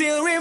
Still remember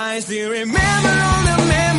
I still remember all the memories.